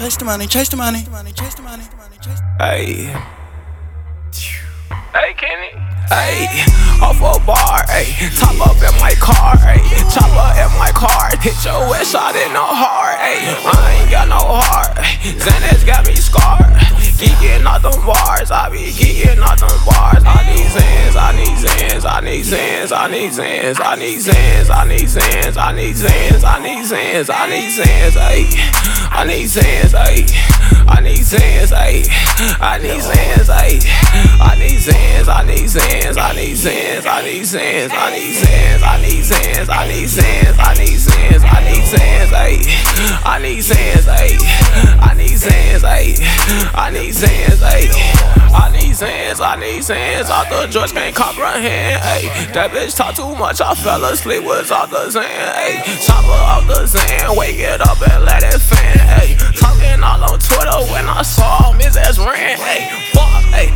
chase the money, chase the money, chase the money, chase the money. Hey. Hey, Kenny. Hey, off a bar, hey, top up in my car, hey, chopper in my car, hit your west shot in the heart, hey, I ain't got no heart, Xanax got me scarred, geeking out them bars, I be geeking I need Xans, I need Xans, I need Xans, I need Xans, I need Xans, I need Xans, hey, I need Xans, hey, I need Xans, hey, I need Xans, hey, I need Xans, I need Xans. I need Xans, I need Xans, I need Xans, I need Xans, I need Xans, I need Xans, I need Xans, ayy. I need Xans, ayy. I need Xans, ayy. I need ayy. Need Xans, I need Xans, off the drugs can't comprehend, ayy. That bitch talk too much, I fell asleep with off the Xan, ayy. Chopper off the Xan, wake it up and let it fan, ayy. Talking all on Twitter when I saw him, his ass ran, ayy. Fuck, ayy.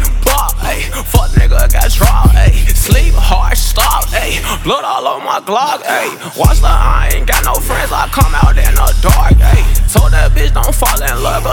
Fuck nigga got drop, ayy. Sleep hard, stop, ayy. Blood all on my Glock, ayy. Watch the I ain't got no friends, I come out in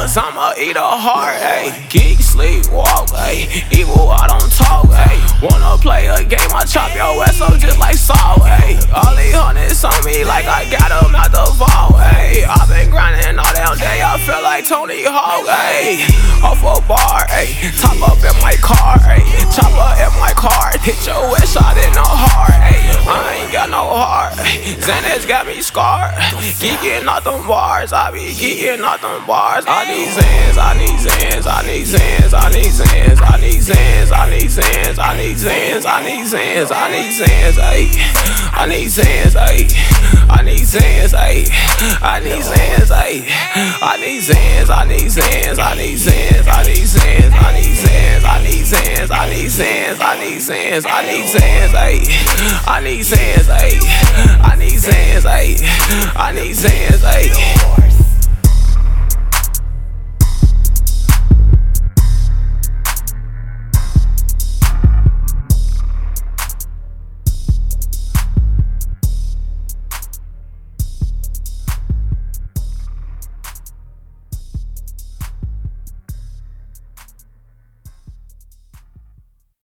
cause I'ma eat a heart, ayy. Geek, sleep, walk, ayy. Evil, I don't talk, ayy. Wanna play a game, I chop your ass up just like salt, ayy. All these hundreds on me like I got them out the vault, ayy. i been grinding all damn day, I feel like Tony Hawk, ayy. Off a bar, ayy. Top up in my car, ayy. up in my car, hit your west shot in the heart. Ay, I got no heart. Xanax got me scarred. Geeking out them bars, I be geeking out them bars. I need Xans, I need Xans, I need Xans, I need Xans, I need Xans, I need Xans, I need Xans, I need Xans, I need Xans, ay. I need Xans, ay. I need Xans, ay. I need Xans, ay. I need Xans, I need Xans, I need Xans, Xans, I need Xans, I need Xans, ayy. I need Xans, ayy. I need Xans, ayy. I need Xans, ayy.